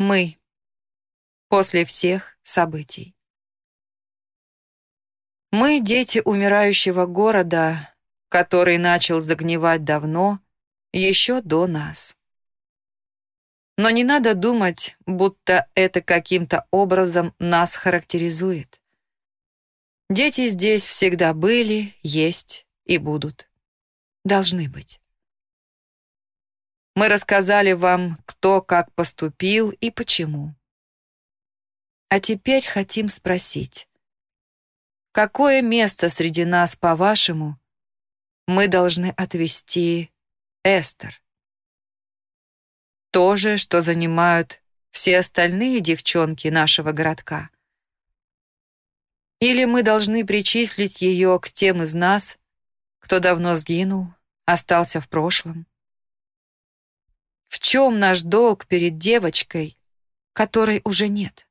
Мы. После всех событий. Мы дети умирающего города, который начал загнивать давно, еще до нас. Но не надо думать, будто это каким-то образом нас характеризует. Дети здесь всегда были, есть и будут. Должны быть. Мы рассказали вам, кто как поступил и почему. А теперь хотим спросить, какое место среди нас, по-вашему, мы должны отвести Эстер? То же, что занимают все остальные девчонки нашего городка. Или мы должны причислить ее к тем из нас, кто давно сгинул, остался в прошлом. В чем наш долг перед девочкой, которой уже нет?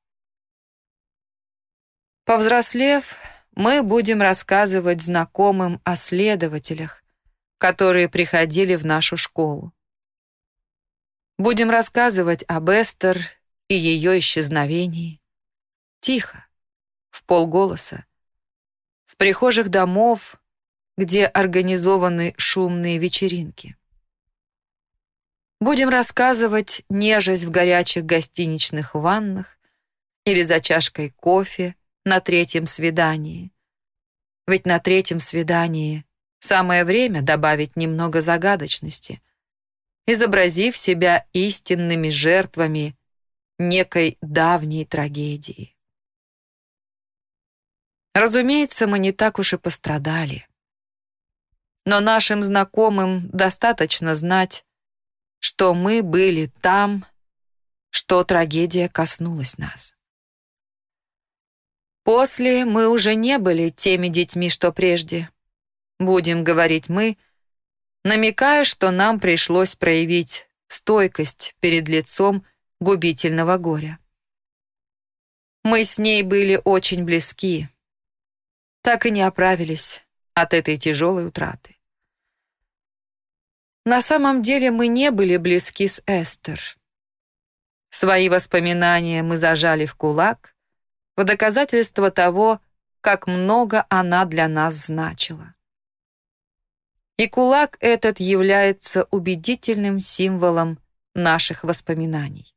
Повзрослев, мы будем рассказывать знакомым о следователях, которые приходили в нашу школу. Будем рассказывать об Эстер и ее исчезновении. Тихо, в полголоса, в прихожих домов, где организованы шумные вечеринки. Будем рассказывать, нежесть в горячих гостиничных ваннах или за чашкой кофе на третьем свидании. Ведь на третьем свидании самое время добавить немного загадочности, изобразив себя истинными жертвами некой давней трагедии. Разумеется, мы не так уж и пострадали. Но нашим знакомым достаточно знать, что мы были там, что трагедия коснулась нас. После мы уже не были теми детьми, что прежде. Будем говорить мы, намекая, что нам пришлось проявить стойкость перед лицом губительного горя. Мы с ней были очень близки, так и не оправились от этой тяжелой утраты. На самом деле мы не были близки с Эстер. Свои воспоминания мы зажали в кулак в доказательство того, как много она для нас значила. И кулак этот является убедительным символом наших воспоминаний.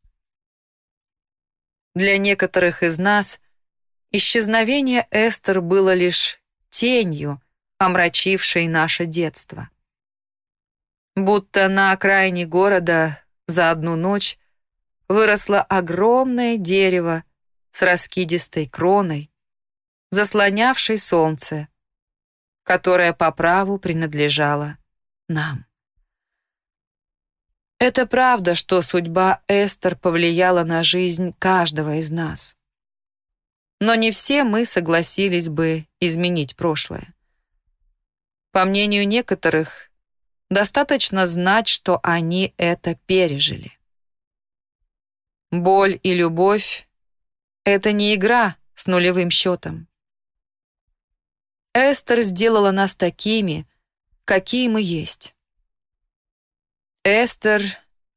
Для некоторых из нас исчезновение Эстер было лишь тенью, омрачившей наше детство будто на окраине города за одну ночь выросло огромное дерево с раскидистой кроной, заслонявшей солнце, которое по праву принадлежало нам. Это правда, что судьба Эстер повлияла на жизнь каждого из нас. Но не все мы согласились бы изменить прошлое. По мнению некоторых, Достаточно знать, что они это пережили. Боль и любовь — это не игра с нулевым счетом. Эстер сделала нас такими, какие мы есть. Эстер,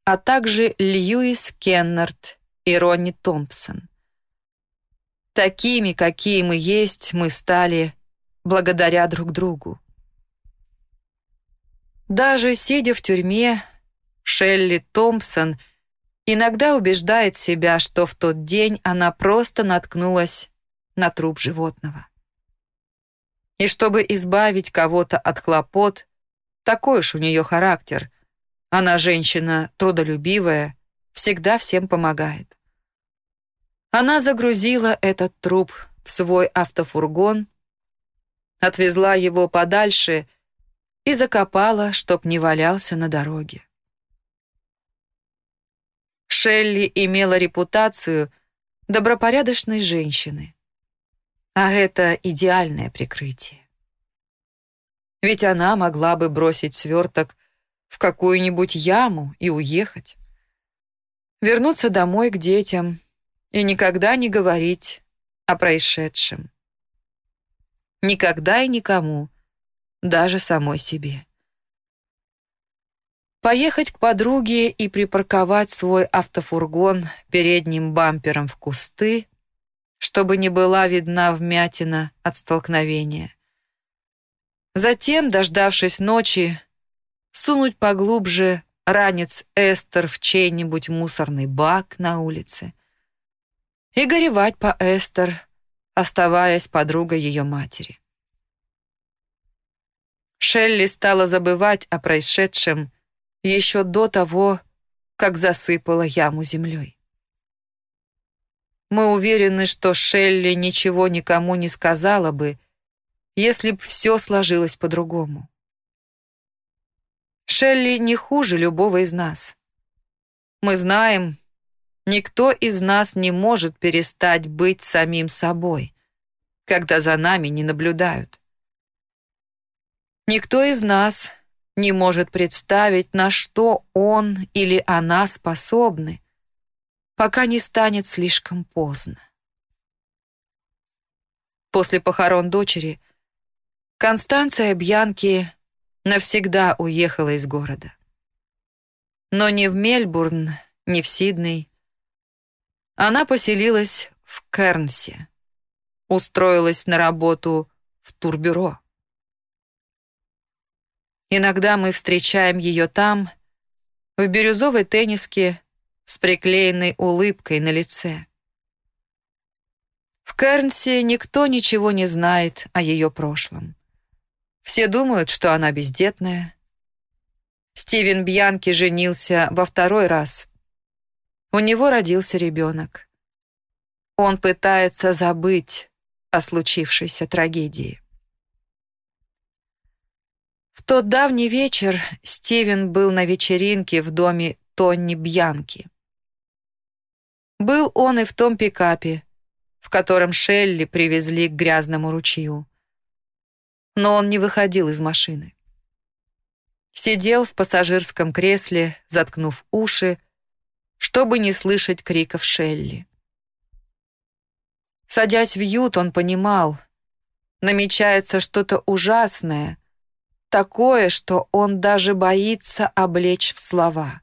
а также Льюис Кеннард и Ронни Томпсон. Такими, какие мы есть, мы стали благодаря друг другу. Даже сидя в тюрьме, Шелли Томпсон иногда убеждает себя, что в тот день она просто наткнулась на труп животного. И чтобы избавить кого-то от хлопот, такой уж у нее характер. Она женщина трудолюбивая, всегда всем помогает. Она загрузила этот труп в свой автофургон, отвезла его подальше и закопала, чтоб не валялся на дороге. Шелли имела репутацию добропорядочной женщины, а это идеальное прикрытие. Ведь она могла бы бросить сверток в какую-нибудь яму и уехать. Вернуться домой к детям и никогда не говорить о происшедшем. Никогда и никому даже самой себе. поехать к подруге и припарковать свой автофургон передним бампером в кусты, чтобы не была видна вмятина от столкновения. Затем, дождавшись ночи, сунуть поглубже ранец Эстер в чей-нибудь мусорный бак на улице и горевать по Эстер, оставаясь подругой ее матери. Шелли стала забывать о происшедшем еще до того, как засыпала яму землей. Мы уверены, что Шелли ничего никому не сказала бы, если б все сложилось по-другому. Шелли не хуже любого из нас. Мы знаем, никто из нас не может перестать быть самим собой, когда за нами не наблюдают. Никто из нас не может представить, на что он или она способны, пока не станет слишком поздно. После похорон дочери Констанция Бьянки навсегда уехала из города. Но ни в Мельбурн, ни в Сидней. Она поселилась в Кернсе, устроилась на работу в турбюро. Иногда мы встречаем ее там, в бирюзовой тенниске с приклеенной улыбкой на лице. В Кернсе никто ничего не знает о ее прошлом. Все думают, что она бездетная. Стивен Бьянки женился во второй раз. У него родился ребенок. Он пытается забыть о случившейся трагедии. В тот давний вечер Стивен был на вечеринке в доме Тонни Бьянки. Был он и в том пикапе, в котором Шелли привезли к грязному ручью но он не выходил из машины. Сидел в пассажирском кресле, заткнув уши, чтобы не слышать криков Шелли. Садясь в ют, он понимал, намечается что-то ужасное, такое, что он даже боится облечь в слова.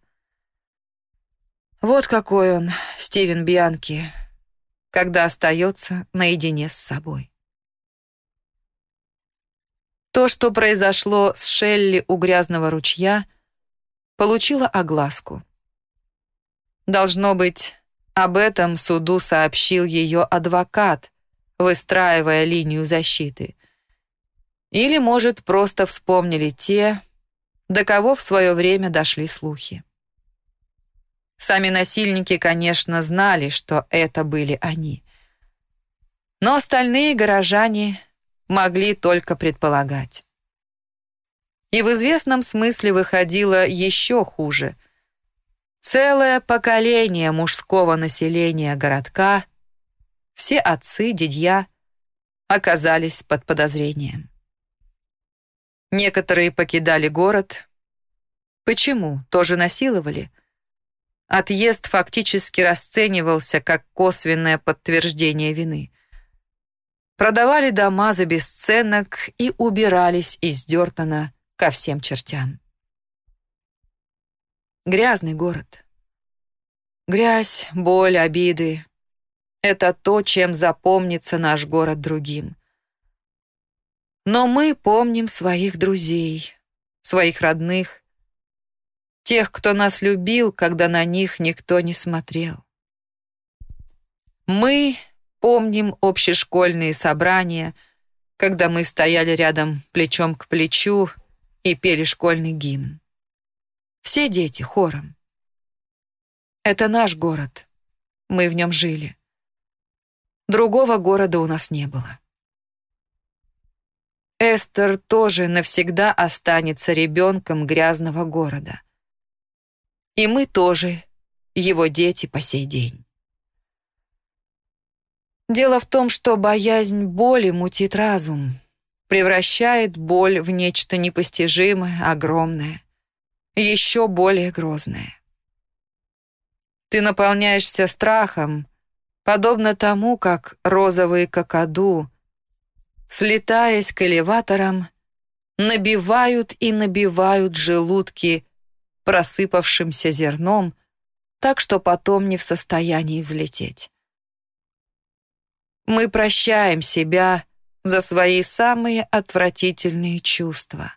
Вот какой он, Стивен Бьянки, когда остается наедине с собой. То, что произошло с Шелли у грязного ручья, получило огласку. Должно быть, об этом суду сообщил ее адвокат, выстраивая линию защиты. Или, может, просто вспомнили те, до кого в свое время дошли слухи. Сами насильники, конечно, знали, что это были они. Но остальные горожане могли только предполагать. И в известном смысле выходило еще хуже. Целое поколение мужского населения городка, все отцы, дядья, оказались под подозрением. Некоторые покидали город. Почему? Тоже насиловали? Отъезд фактически расценивался как косвенное подтверждение вины продавали дома за бесценок и убирались из Дёртона ко всем чертям. Грязный город. Грязь, боль, обиды — это то, чем запомнится наш город другим. Но мы помним своих друзей, своих родных, тех, кто нас любил, когда на них никто не смотрел. Мы Помним общешкольные собрания, когда мы стояли рядом плечом к плечу и пели школьный гимн. Все дети хором. Это наш город. Мы в нем жили. Другого города у нас не было. Эстер тоже навсегда останется ребенком грязного города. И мы тоже его дети по сей день. Дело в том, что боязнь боли мутит разум, превращает боль в нечто непостижимое, огромное, еще более грозное. Ты наполняешься страхом, подобно тому, как розовые какаду, слетаясь к элеваторам, набивают и набивают желудки просыпавшимся зерном, так что потом не в состоянии взлететь. Мы прощаем себя за свои самые отвратительные чувства,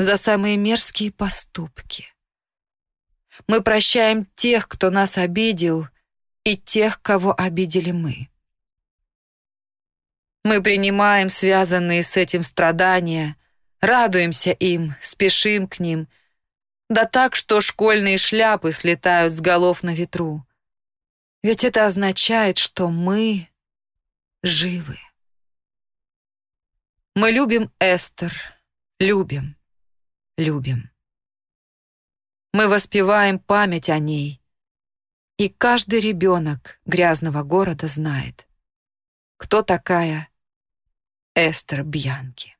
за самые мерзкие поступки. Мы прощаем тех, кто нас обидел, и тех, кого обидели мы. Мы принимаем связанные с этим страдания, радуемся им, спешим к ним, да так, что школьные шляпы слетают с голов на ветру. Ведь это означает, что мы живы. Мы любим Эстер, любим, любим. Мы воспеваем память о ней, и каждый ребенок грязного города знает, кто такая Эстер Бьянки.